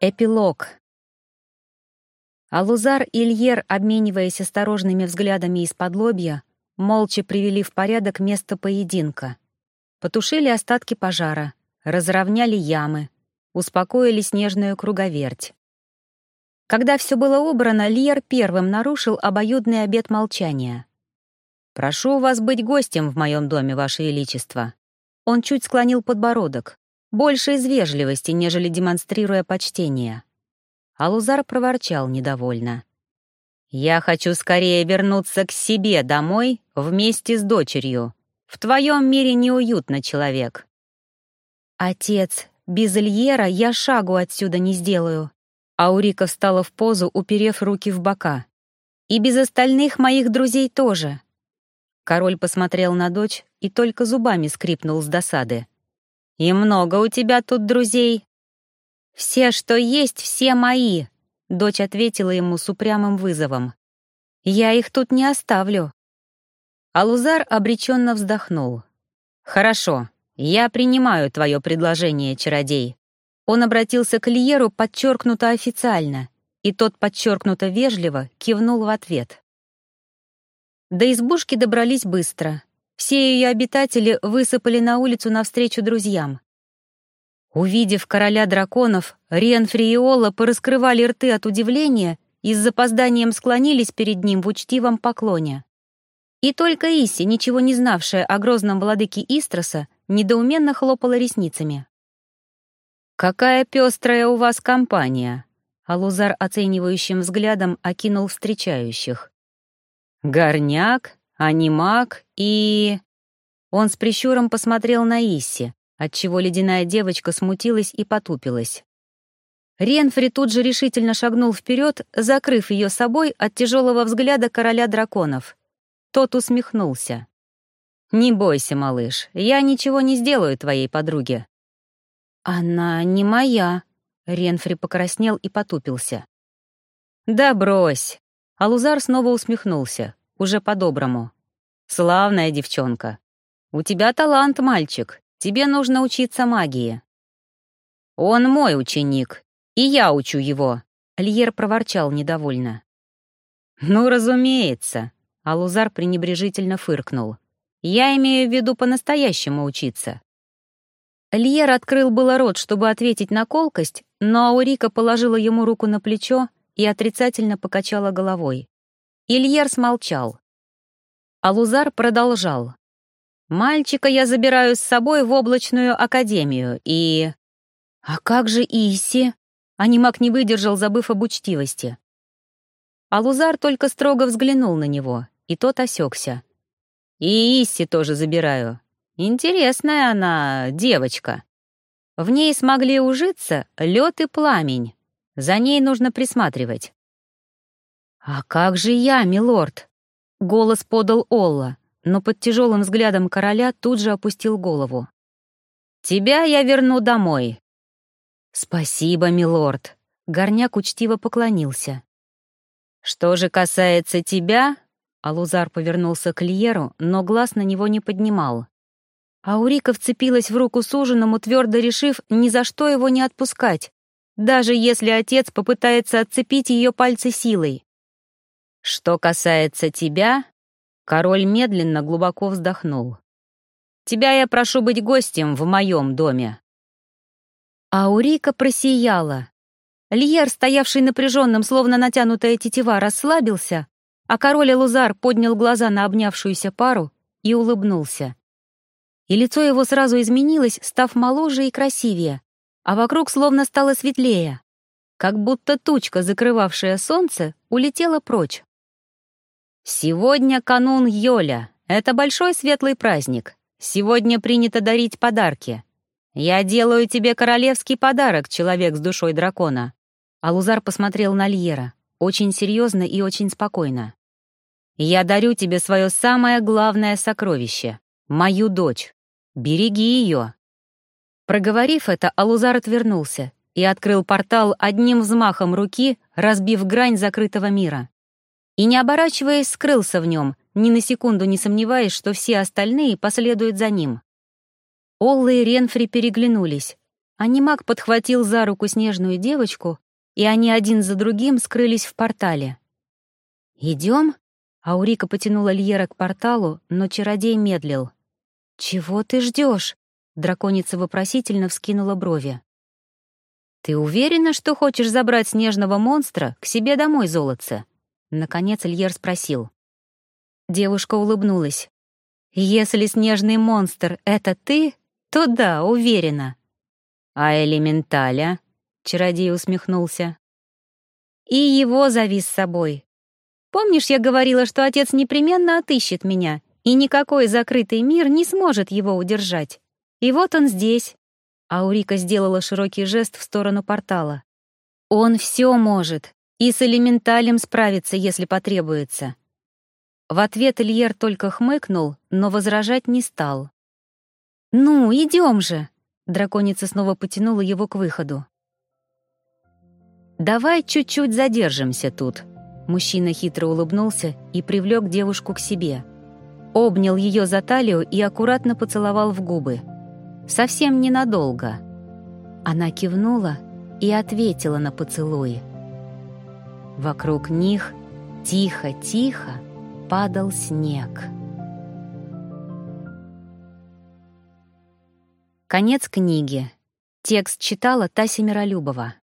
Эпилог. Алузар и Ильер, обмениваясь осторожными взглядами из-под лобья, молча привели в порядок место поединка. Потушили остатки пожара, разровняли ямы, успокоили снежную круговерть. Когда все было убрано, Льер первым нарушил обоюдный обет молчания. «Прошу вас быть гостем в моем доме, Ваше Величество». Он чуть склонил подбородок, больше из вежливости, нежели демонстрируя почтение. Алузар проворчал недовольно. «Я хочу скорее вернуться к себе домой вместе с дочерью. В твоем мире неуютно, человек». «Отец, без Ильера я шагу отсюда не сделаю». Аурика встала в позу, уперев руки в бока. «И без остальных моих друзей тоже». Король посмотрел на дочь и только зубами скрипнул с досады. «И много у тебя тут друзей?» «Все, что есть, все мои», — дочь ответила ему с упрямым вызовом. «Я их тут не оставлю». Алузар обреченно вздохнул. «Хорошо, я принимаю твое предложение, чародей». Он обратился к Льеру подчеркнуто официально, и тот подчеркнуто вежливо кивнул в ответ. До избушки добрались быстро. Все ее обитатели высыпали на улицу навстречу друзьям. Увидев короля драконов, Ренфри и Олла пораскрывали рты от удивления и с запозданием склонились перед ним в учтивом поклоне. И только Исси, ничего не знавшая о грозном владыке Истроса, недоуменно хлопала ресницами. «Какая пестрая у вас компания!» Алузар оценивающим взглядом окинул встречающих. «Горняк, анимак и...» Он с прищуром посмотрел на Исси, отчего ледяная девочка смутилась и потупилась. Ренфри тут же решительно шагнул вперед, закрыв ее собой от тяжелого взгляда короля драконов. Тот усмехнулся. «Не бойся, малыш, я ничего не сделаю твоей подруге». «Она не моя», — Ренфри покраснел и потупился. «Да брось!» Алузар снова усмехнулся уже по-доброму. «Славная девчонка. У тебя талант, мальчик. Тебе нужно учиться магии». «Он мой ученик, и я учу его», — Льер проворчал недовольно. «Ну, разумеется», — Алузар пренебрежительно фыркнул. «Я имею в виду по-настоящему учиться». Льер открыл было рот, чтобы ответить на колкость, но Аурика положила ему руку на плечо и отрицательно покачала головой. Ильер смолчал. Алузар продолжал. «Мальчика я забираю с собой в облачную академию, и...» «А как же Иси?» Анимак не выдержал, забыв об учтивости. Алузар только строго взглянул на него, и тот осекся. «И Исси тоже забираю. Интересная она девочка. В ней смогли ужиться лед и пламень. За ней нужно присматривать. «А как же я, милорд?» — голос подал Олла, но под тяжелым взглядом короля тут же опустил голову. «Тебя я верну домой». «Спасибо, милорд», — горняк учтиво поклонился. «Что же касается тебя...» — Алузар повернулся к Льеру, но глаз на него не поднимал. Аурика вцепилась в руку суженому, твердо решив ни за что его не отпускать, даже если отец попытается отцепить ее пальцы силой. Что касается тебя, король медленно глубоко вздохнул. Тебя я прошу быть гостем в моем доме. Аурика просияла. Льер, стоявший напряженным, словно натянутая тетива, расслабился, а король Лузар поднял глаза на обнявшуюся пару и улыбнулся. И лицо его сразу изменилось, став моложе и красивее, а вокруг словно стало светлее, как будто тучка, закрывавшая солнце, улетела прочь. Сегодня канун Йоля. Это большой светлый праздник. Сегодня принято дарить подарки. Я делаю тебе королевский подарок, человек с душой дракона. Алузар посмотрел на Льера, очень серьезно и очень спокойно. Я дарю тебе свое самое главное сокровище — мою дочь. Береги ее. Проговорив это, Алузар отвернулся и открыл портал одним взмахом руки, разбив грань закрытого мира и, не оборачиваясь, скрылся в нем, ни на секунду не сомневаясь, что все остальные последуют за ним. Олла и Ренфри переглянулись. Анимак подхватил за руку снежную девочку, и они один за другим скрылись в портале. «Идем?» Аурика потянула Льера к порталу, но чародей медлил. «Чего ты ждешь? Драконица вопросительно вскинула брови. «Ты уверена, что хочешь забрать снежного монстра к себе домой, золотце?» Наконец Льер спросил. Девушка улыбнулась. «Если снежный монстр — это ты, то да, уверена. «А элементаля?» — чародей усмехнулся. «И его зови с собой. Помнишь, я говорила, что отец непременно отыщет меня, и никакой закрытый мир не сможет его удержать? И вот он здесь». Аурика сделала широкий жест в сторону портала. «Он все может, и с элементалем справится, если потребуется». В ответ Ильер только хмыкнул, но возражать не стал. «Ну, идем же!» Драконица снова потянула его к выходу. «Давай чуть-чуть задержимся тут». Мужчина хитро улыбнулся и привлек девушку к себе. Обнял ее за талию и аккуратно поцеловал в губы. Совсем ненадолго. Она кивнула и ответила на поцелуй. Вокруг них тихо-тихо падал снег. Конец книги. Текст читала Тася Миролюбова.